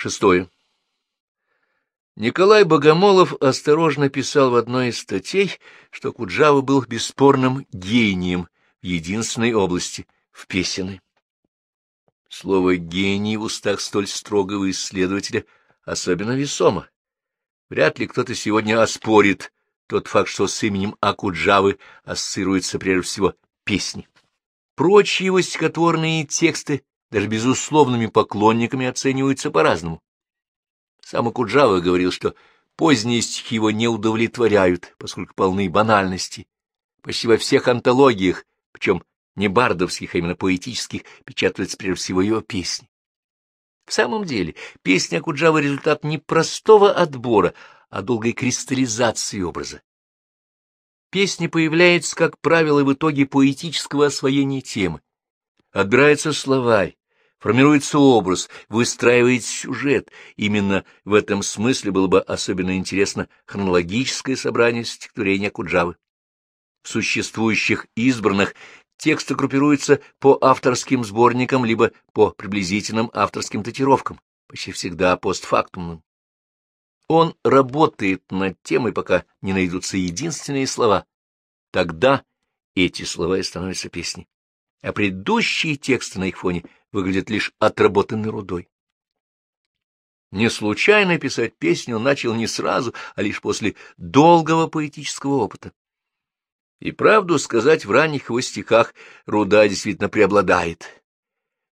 Шестое. Николай Богомолов осторожно писал в одной из статей, что Куджава был бесспорным гением в единственной области — в песенной. Слово «гений» в устах столь строгого исследователя особенно весомо. Вряд ли кто-то сегодня оспорит тот факт, что с именем Акуджавы ассоциируются прежде всего песни. Прочие его стихотворные тексты даже безусловными поклонниками оцениваются по-разному. Сам Акуджава говорил, что поздние стихи его не удовлетворяют, поскольку полны банальности. Почти во всех антологиях, причем не бардовских, а именно поэтических, печатаются прежде всего его песни. В самом деле, песня Акуджава — результат не простого отбора, а долгой кристаллизации образа. Песня появляется, как правило, в итоге поэтического освоения темы. Отбирается словарь, формируется образ, выстраивается сюжет. Именно в этом смысле было бы особенно интересно хронологическое собрание стихотворения Куджавы. В существующих избранных тексты группируются по авторским сборникам либо по приблизительным авторским датировкам, почти всегда постфактумным. Он работает над темой, пока не найдутся единственные слова. Тогда эти слова и становятся песней. А предыдущие тексты на их фоне выглядят лишь отработанной рудой. Не случайно писать песню он начал не сразу, а лишь после долгого поэтического опыта. И правду сказать, в ранних его стихах руда действительно преобладает.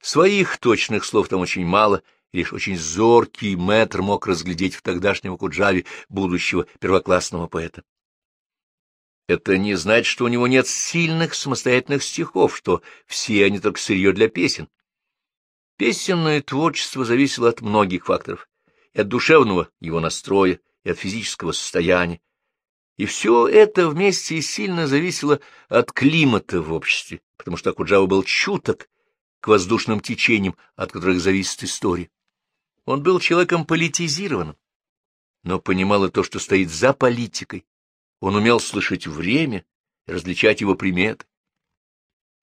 Своих точных слов там очень мало — лишь очень зоркий мэтр мог разглядеть в тогдашнем Куджаве будущего первоклассного поэта. Это не значит, что у него нет сильных самостоятельных стихов, что все они только сырье для песен. Песенное творчество зависело от многих факторов, и от душевного его настроя, и от физического состояния. И все это вместе сильно зависело от климата в обществе, потому что Акуджава был чуток к воздушным течениям, от которых зависит история. Он был человеком политизированным, но понимал и то, что стоит за политикой. Он умел слышать время и различать его приметы.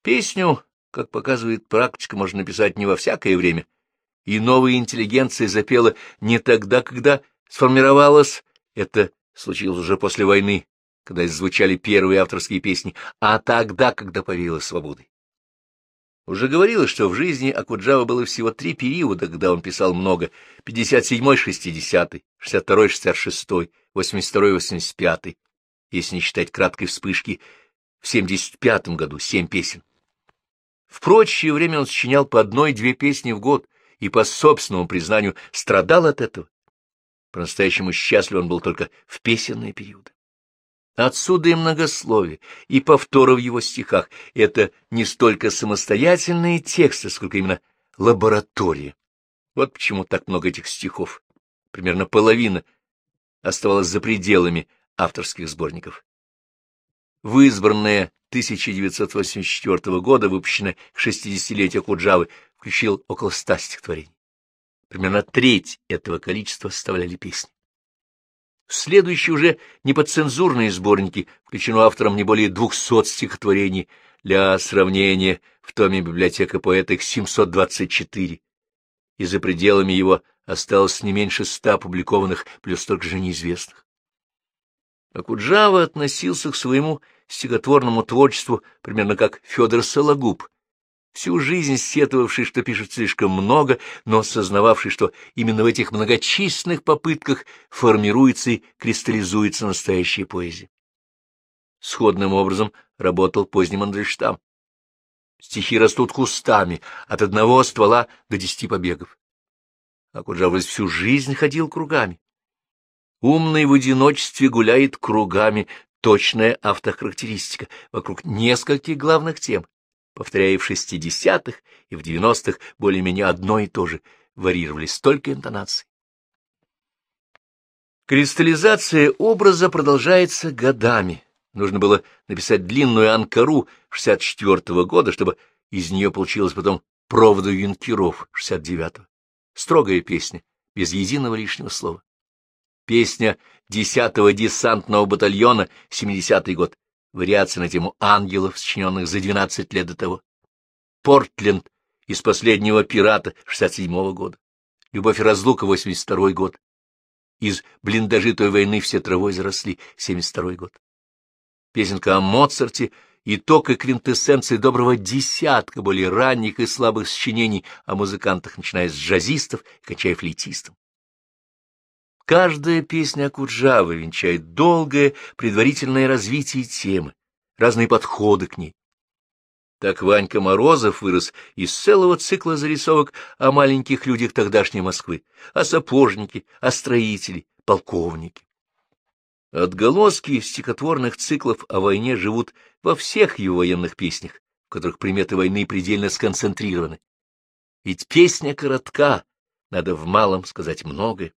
Песню, как показывает практика, можно написать не во всякое время, и новая интеллигенция запела не тогда, когда сформировалась, это случилось уже после войны, когда звучали первые авторские песни, а тогда, когда повеяло свободой. Уже говорилось, что в жизни Акуджава было всего три периода, когда он писал много — 57-й, 60-й, 62-й, 66-й, 82-й, 85-й, если не считать краткой вспышки, в 75-м году семь песен. В прочее время он сочинял по одной-две песни в год и, по собственному признанию, страдал от этого. По-настоящему счастлив он был только в песенные периоды. Отсюда и многословие, и повторы в его стихах. Это не столько самостоятельные тексты, сколько именно лаборатория. Вот почему так много этих стихов. Примерно половина оставалась за пределами авторских сборников. В избранное 1984 года, выпущенное к 60-летию Куджавы, включил около ста стихотворений. Примерно треть этого количества составляли песни. В следующие уже неподцензурные сборники включено автором не более двухсот стихотворений. Для сравнения, в томе библиотека поэта их 724, и за пределами его осталось не меньше ста опубликованных, плюс столько же неизвестных. Акуджава относился к своему стихотворному творчеству примерно как Федор Сологуб, всю жизнь сетовавший, что пишет слишком много, но осознававший, что именно в этих многочисленных попытках формируется и кристаллизуется настоящая поэзия. Сходным образом работал поздний Мандельштам. Стихи растут кустами, от одного ствола до десяти побегов. А Куджавлес всю жизнь ходил кругами. Умный в одиночестве гуляет кругами, точная автохарактеристика, вокруг нескольких главных тем повторяя в шестидесятых и в девяностых более-менее одно и то же, варьировались только интонации. Кристаллизация образа продолжается годами. Нужно было написать длинную анкару 64-го года, чтобы из нее получилось потом проводу юнкеров 69-го. Строгая песня, без единого лишнего слова. Песня 10-го десантного батальона, 70-й год, вариации на тему ангелов, сочиненных за 12 лет до того. Портленд из «Последнего пирата» 67 -го года. «Любовь и разлука» — 82 год. Из блиндажи той войны все травой заросли, 72 год. Песенка о Моцарте — итог и квинтэссенции доброго десятка более ранних и слабых сочинений о музыкантах, начиная с джазистов и кончая флейтистом. Каждая песня Акуджавы венчает долгое предварительное развитие темы, разные подходы к ней. Так Ванька Морозов вырос из целого цикла зарисовок о маленьких людях тогдашней Москвы, о сапожнике, о строителе, полковнике. Отголоски стихотворных циклов о войне живут во всех его военных песнях, в которых приметы войны предельно сконцентрированы. Ведь песня коротка, надо в малом сказать многое.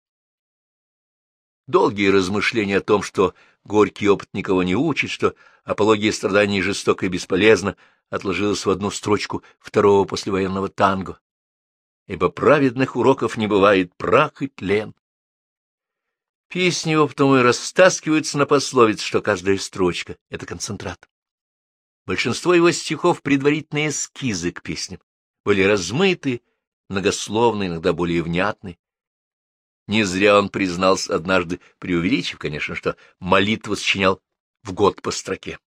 Долгие размышления о том, что горький опыт никого не учит, что апология страданий жестоко и бесполезна, отложилась в одну строчку второго послевоенного танго. Ибо праведных уроков не бывает прах и тлен. Песни его потом и растаскиваются на пословиц, что каждая строчка — это концентрат. Большинство его стихов — предварительные эскизы к песням, были размыты, многословны, иногда более внятны. Не зря он признался однажды, преувеличив, конечно, что молитву сочинял в год по строке.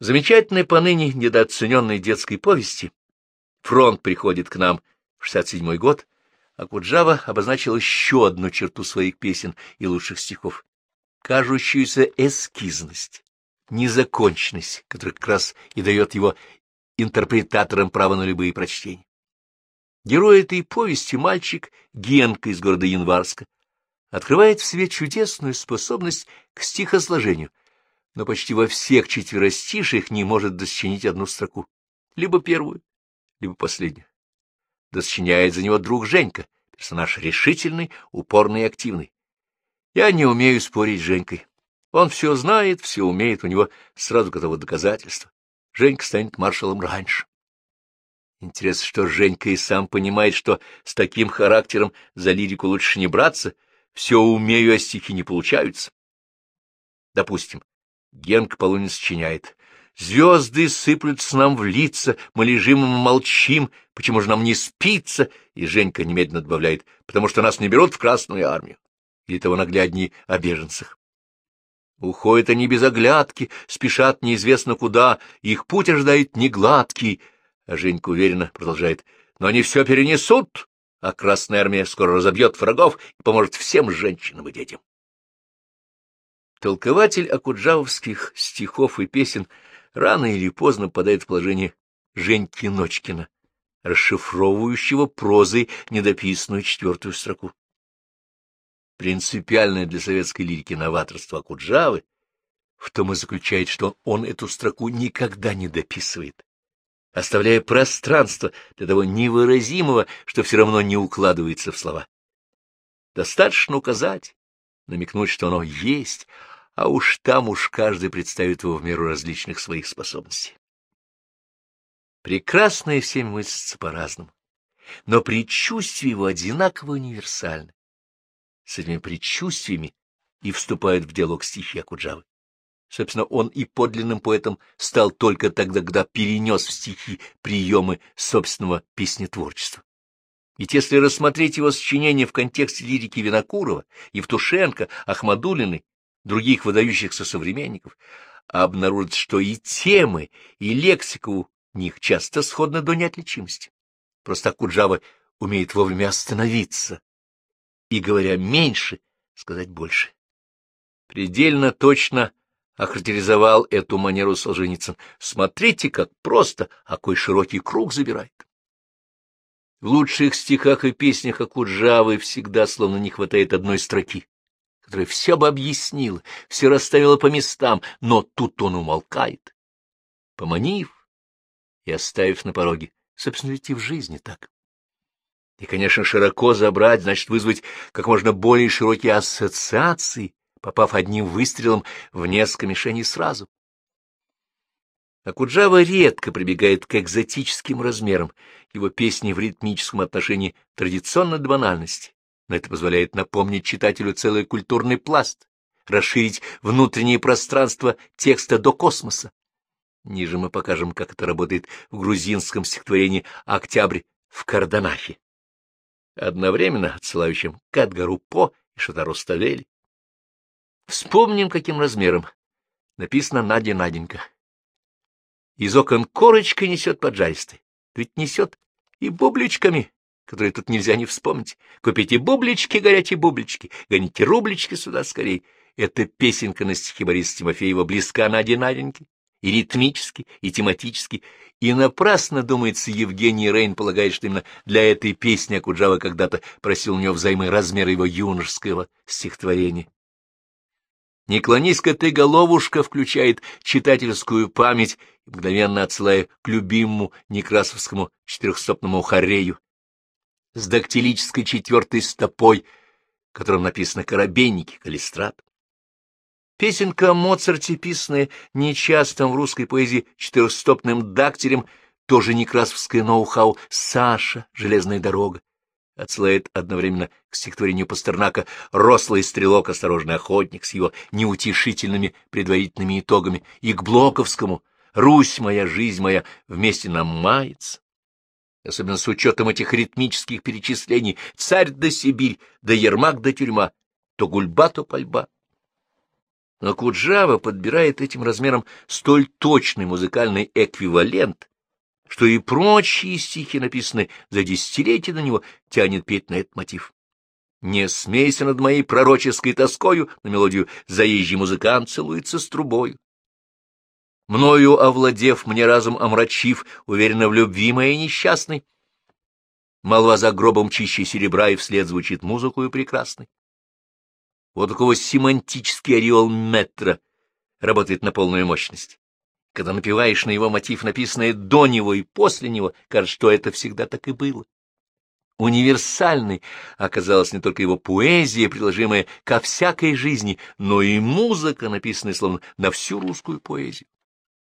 Замечательной поныне недооцененной детской повести «Фронт приходит к нам» в 67 год, а Куджава обозначил еще одну черту своих песен и лучших стихов — кажущуюся эскизность, незаконченность, которая как раз и дает его интерпретаторам право на любые прочтения. Герой этой повести, мальчик Генка из города Январска, открывает в себе чудесную способность к стихосложению, но почти во всех четверостишиях не может досчинить одну строку, либо первую, либо последнюю. Досчиняет за него друг Женька, персонаж решительный, упорный и активный. Я не умею спорить с Женькой. Он все знает, все умеет, у него сразу готово доказательство. Женька станет маршалом раньше. Интересно, что Женька и сам понимает, что с таким характером за лирику лучше не браться, все умею, а стихи не получаются. Допустим, Генк полуни сочиняет. Звезды сыплются нам в лица, мы лежим и молчим, почему же нам не спится? И Женька немедленно добавляет, потому что нас не берут в Красную армию. Или того наглядней о беженцах. Уходят они без оглядки, спешат неизвестно куда, их путь ожидает негладкий, Женька уверенно продолжает. Но они все перенесут, а Красная Армия скоро разобьет врагов и поможет всем женщинам и детям. Толкователь акуджавовских стихов и песен рано или поздно попадает в положение Женьки Ночкина, расшифровывающего прозой недописанную четвертую строку. Принципиальное для советской лирики новаторство Акуджавы в том и заключает, что он эту строку никогда не дописывает, оставляя пространство для того невыразимого, что все равно не укладывается в слова. Достаточно указать, намекнуть, что оно есть, а уж там уж каждый представит его в меру различных своих способностей. Прекрасное всем мыслится по-разному, но предчувствия его одинаково универсальны. С этими предчувствиями и вступают в диалог стихи Акуджавы. Собственно, он и подлинным поэтом стал только тогда, когда перенес в стихи приемы собственного песнетворчества. Ведь если рассмотреть его сочинения в контексте лирики Винокурова, Евтушенко, Ахмадулиной, других выдающихся современников, обнаружится, что и темы, и лексика у них часто сходны до неотличимости. Просто Куджава умеет вовремя остановиться и, говоря меньше, сказать больше. Предельно точно охарактеризовал эту манеру Солженицын. Смотрите, как просто, а какой широкий круг забирает. В лучших стихах и песнях Акуджавы всегда словно не хватает одной строки, которая все бы объяснила, все расставила по местам, но тут он умолкает, поманив и оставив на пороге. Собственно, ведь и в жизни так. И, конечно, широко забрать, значит, вызвать как можно более широкие ассоциации, попав одним выстрелом в несколько мишеней сразу. Акуджава редко прибегает к экзотическим размерам, его песни в ритмическом отношении традиционно до банальности, но это позволяет напомнить читателю целый культурный пласт, расширить внутреннее пространство текста до космоса. Ниже мы покажем, как это работает в грузинском стихотворении «Октябрь в Карданахе». одновременно отсылающим к По и Шатару Ставели. Вспомним, каким размером написано «Надя Наденька». Из окон корочкой несет поджаристый, ведь несет и бубличками, которые тут нельзя не вспомнить. Купите бублички, горячие бублички, гоните рублички сюда скорей. Эта песенка на стихи Бориса Тимофеева близка Наде Наденьке, и ритмически, и тематически, и напрасно, думается, Евгений Рейн полагает, что именно для этой песни Акуджава когда-то просил у него взаймы размер его юношеского стихотворения. «Не клонись-ка ты, головушка», включает читательскую память, мгновенно отсылая к любимому некрасовскому четырехстопному хорею с дактилической четвертой стопой, которым написано «Коробейники», «Калистрат». Песенка о Моцарте, писанная нечастым в русской поэзии четырехстопным дактилем, тоже некрасовское ноу-хау «Саша. Железная дорога» отсылает одновременно к стихотворению Пастернака «Рослый стрелок, осторожный охотник» с его неутешительными предварительными итогами, и к Блоковскому «Русь моя, жизнь моя, вместе нам мается». Особенно с учетом этих ритмических перечислений «Царь да Сибирь», да Ермак да тюрьма, то гульба, то пальба. Но Куджава подбирает этим размером столь точный музыкальный эквивалент, что и прочие стихи, написанные за десятилетия на него, тянет петь на этот мотив. Не смейся над моей пророческой тоскою, на мелодию «Заезжий музыкант целуется с трубою». Мною овладев, мне разум омрачив, уверенно в любви моей несчастной, молва за гробом чище серебра, и вслед звучит музыкою прекрасной. Вот такого семантический ореол метра работает на полную мощность. Когда напеваешь на его мотив, написанное до него и после него, кажется, что это всегда так и было. Универсальной оказалась не только его поэзия, приложимая ко всякой жизни, но и музыка, написанная словно на всю русскую поэзию.